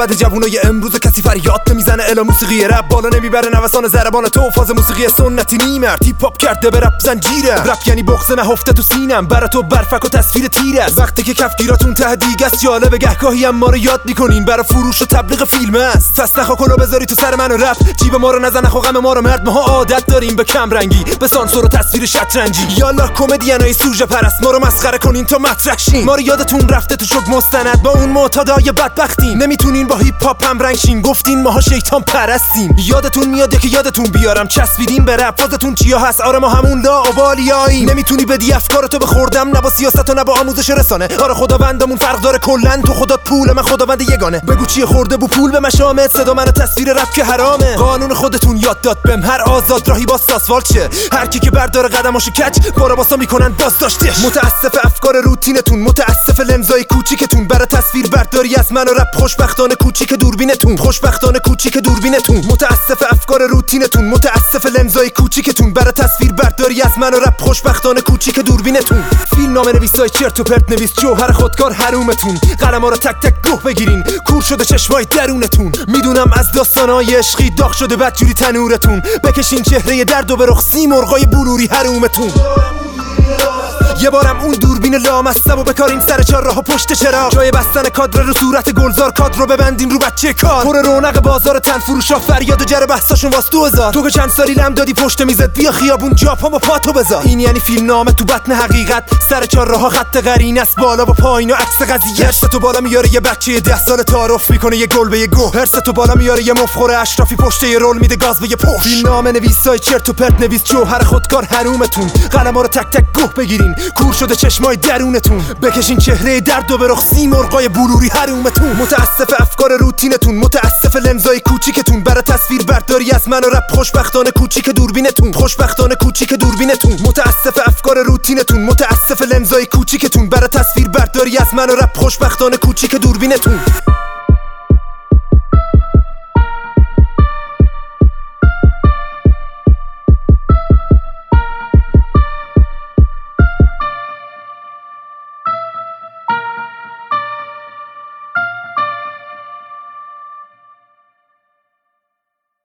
بعد جوونای امروز کسی فریاد نمی‌زنه. الا موسیقی رپ بالا نمی‌بره. نوسان زربان تو فاز موسیقی سنتی نیمر تیپ هاپ کرده به رپ زنجیره رپ یعنی بغض نهفته تو سینم. برا تو برفک و تصویر تیر وقتی که کفگیراتون ته دیگه است جالب گهگاهی هم ما رو یاد می‌کنین. برا فروش و تبلیغ فیلم است. پس نخوا کلو بذاری تو سر من و رپ. جیب ما رو نزن نخوا غم ما رو مرد. ما عادت داریم به کم رنگی. به سانسور و تصویر شطرنجی. یالا کمدینای سوژه پرست. ما رو مسخره کنین تا مطرح شین. ما رو یادتون رفته تو شک مستند. با اون معتادای بدبختیم. نمی‌تونین با هیپ هاپ هم رنگ شین گفتین ماها شیطان پرستیم. یادتون میاد که یادتون بیارم. چسبیدیم به رپ. فازتون چیا هست؟ آره ما همون لا اوبالیایی نمی‌تونی بدی افکارتو بخوردم. نه با سیاست و نه با آموزش رسانه. آره خداوندمون فرق داره کلا. تو خدا پول من خداوند یگانه. بگو چیه خورده بو پول به مشامت صدا من تصویر رپ که حرامه. قانون خودتون یاد داد بهم. هر آزاد راهی با آسفالت شه هر کی که برداره قدماشو کج بارا باسا می‌کنن داشتش متاسف افکار روتینتون. متاسف لنزای کوچیکتون. برای تصویر برداری از من و رپ خوشبختانه کوچیک دوربینتون. خوشبختانه کوچیک دوربینتون. متاسف افکار روتینتون. متاسف لنزای کوچیکتون. برای تصویر برداری از من و رپ خوشبختانه کوچیک دوربینتون. فیلم نامه نویسای چرت و پرت نویس. جوهر خودکار حرومتون. قلم رو تک تک گوه بگیرین. کور شده چشمای درونتون. می‌دونم از داستانای عشقی داغ شده بدجوری تنورتون. بکشین چهره درد و به رخ سی مرغای بلوری حرومتون. یه بارم اون دوربین لامصب و بکاریم سر چهار راه پشت چرا جای بستن کادر رو صورت گلزار کادر رو ببندین رو بچه کار. پر رونق بازار تن فروشا فریاد و جر بحثاشون واس دو هزار تو که چند سالی لم دادی پشت می‌زد بیا خیابون جاپا و پاتو بذار. این یعنی فیلم نامه تو بطن حقیقت. سر چهار راه خط قرین است بالا و پایین و عکس قضیه. هرس تو بالا میاره یه بچه ده سال تعارف می‌کنه یه گل به یه گو هرس تو بالا میاره یه مفخور اشرافی پشت یه رول میده گاز به یه پشت. فیلم نامه نویسای چرت و پرت نویس جوهر خودکار حرومتون. قلما رو تک تک گوه بگیرین. کور شده چشمای درونتون. بکشین چهره درد و به رخ سی مرغای بلوری حرومتون متاسف افکار روتینتون متاسف لنزای کوچیکتون. برای تصویر برداری از من و رپ خوشبختانه کوچیک دوربینتون. خوشبختانه کوچیک دوربینتون. متاسف افکار روتینتون متاسف لنزای کوچیکتون. برای تصویر برداری از من و رپ خوشبختانه کوچیک دوربینتون.